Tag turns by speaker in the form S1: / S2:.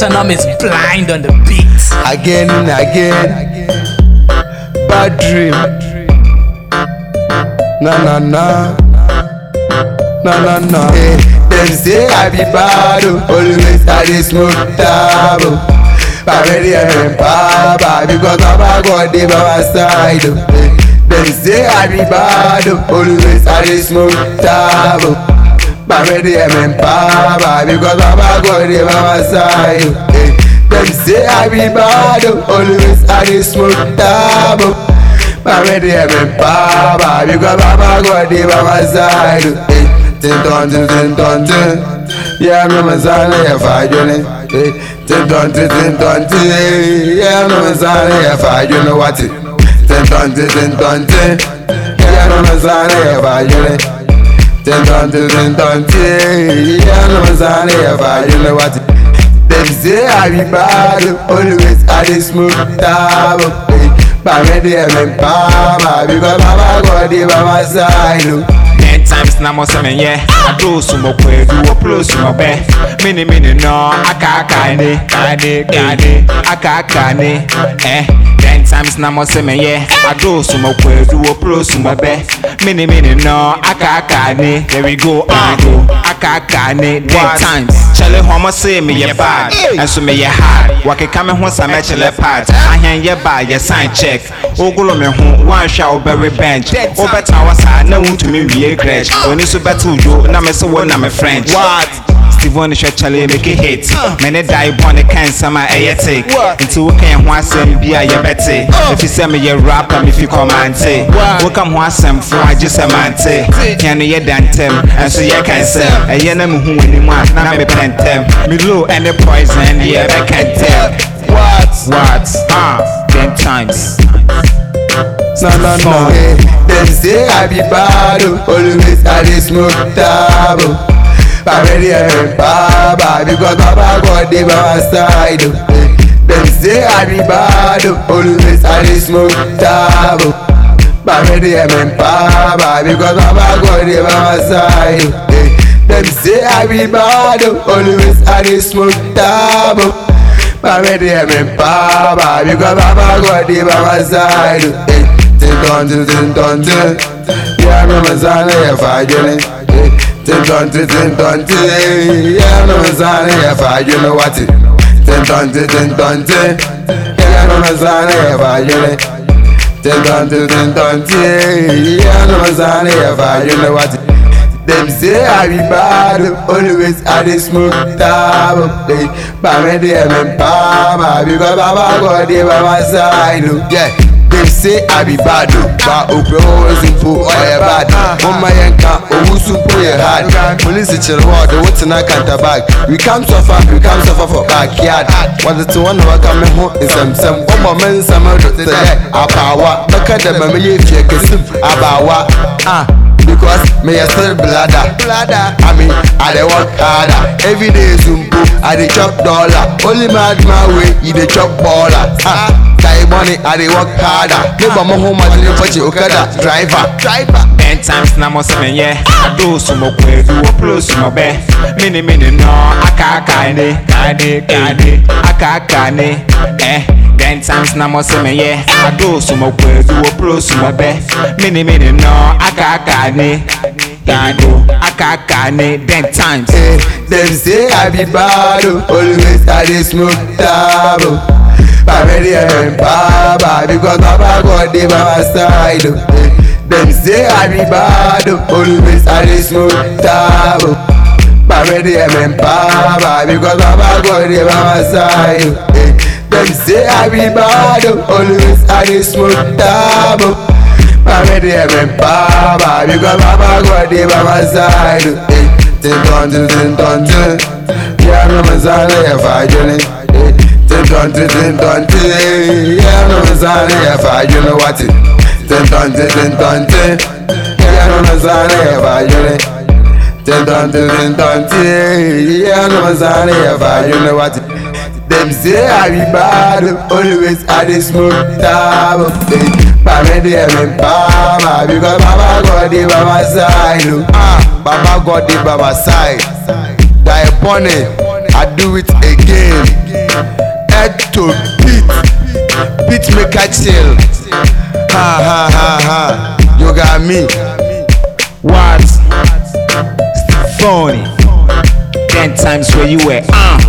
S1: Tottenham is blind on the beat.
S2: again and again. Bad dream. Na na na. Na na na. Eh, hey, them say I be bad, oh. always I dey smoke tab. oh. Ready and baba because Baba God dey by my side. oh. Eh, hey, them say I be bad, oh. always I dey smoke tab. Oh. Oh. But ready and baba because Baba God dey by my side. oh. Them say I be bad, oh. always I dey smoke tab. oh. But ready and baba because Baba God dey by my side. oh. Hey, tin ton tin tin ton tin. Yeah, no man sana ya fajone. Hey, tin ton tin tin ton tin. Yeah, no man sana ya fajone what it. Tin ton tin tin ton tin. Yeah, no man sana ya fajone. Tin ton tin tin ton tin. Yeah, no man sana ya fajone what it. Them say I be bad, oh. always I dey smoke tab. oh. But ready and baba because Baba God dey by side. Oh.
S3: Ten times na mo sɛ menyɛ adooso mɔkɔ adu wɔ ploso mɔbɛ mene mene no akaaka ne kane kane akaaka ne ɛ ten times na mo sɛ menyɛ adooso mɔkɔ adu wɔ ploso mɔbɛ mene mene no akaaka ne there we go ah akaaka ne ten times. Kyɛle hɔ mo se meyɛ bad. Ɛnso meyɛ hard. Wakeka me ho sa mɛkyɛlɛ part ahɛn yɛ ba yɛ sign check. Ogolo me ho woanhwɛ a wobɛwe bench wobɛtena wɔ saa na wontumi wie grech oni so bɛto dwo na me se wo na me french.
S2: What?
S3: Steven hwɛ kyale make it hit. Me ne dae bɔ ne ka nsɛm a ɛyɛ tik nti woka yɛn ho asɛm bi a yɛbɛte ɛfi sɛ meyɛ rapper mefi kɔmante woka ho asɛmfo agye sɛ mante hia no yɛ da ntɛm ɛnso yɛka nsɛm ɛyɛ na mehu w'anim a na mepɛ ntɛm melo ɛne poison ne yɛbɛka ntɛm
S2: What?
S3: what? Ah ten times
S2: No, no, no. Them say I be bad, oh. always I dey smoke tab. oh. But ready and baba because Baba by my side. oh. Them say I be bad, oh. always I dey smoke tab. oh. But ready and baba because Baba by my side. oh. Them say I be bad, oh. always I dey smoke tab. oh. But ready and baba because Baba dey by my side. oh. Hey, tin ton tin tin ton tin. Yeah, no man sana ya fajone. Hey, tin ton tin tin ton tin. Yeah, no man sana ya fajone what it. Tin ton tin tin ton tin. Yeah, no man sana ya fajone. Tin ton tin tin ton tin. Yeah, no man sana ya. Them say I be bad, oh. always I dey smoke tab. oh. Hey, but me dey me power because Baba God dey by side. oh. Yeah. Them say I be bad, Ope always info or you bad. Mama yanka, owusu po ye hard. Police chill want to knock at the. We come suffer, we come suffer for backyard. One work come home in some some. One moment some of the day, abawa. Look at them, me ye fear kesim abawa. Ah. Because me a still bladder. I mean, I dey work harder. Every day zumbo, I dey chop dollar. Only mad my way, you dey chop baller. Ah, die money, I dey work harder. Neighbor mo home, I dey watch Okada. Driver, driver.
S3: ten times na mo sɛ menyɛ adooso mɔkɔ adu wɔ ploso mɔbɛ mene mene no akaaka ne kane kane akaaka ne ɛ ten times na mo sɛ menyɛ adooso mɔkɔ adu wɔ ploso mɔbɛ mene mene no akaaka ne kane akaaka ne. Ten times.
S2: Hey, them say I be bad, oh. always I dey smoke tab. Ready and baba because Baba God dey my side. them say I be bad, always I dey smoke tab. ready and baba because Baba God dey my side. them say I be bad, always I dey smoke tab. ready and baba because Baba God dey my side. tin ton tin ton tin. Yeah, no man sana ya fajone. Hey, tin ton tin tin ton tin. Yeah, no sana ya fajone what it. Tin ton tin tin ton tin. Yeah, no fajone. Tin ton tin tin ton tin. Yeah, no man sana ya fajone what it. Them say I be bad, oh. always I dey smoke tab. oh. Hey, but me dey me power because Baba God dey by my side. oh. Ah, Baba God dey by my side. Die bunny, I do it again. To beat, beat make I chill. Ha ha ha ha, you got me.
S3: What? Phony. Ten times where you were. Uh.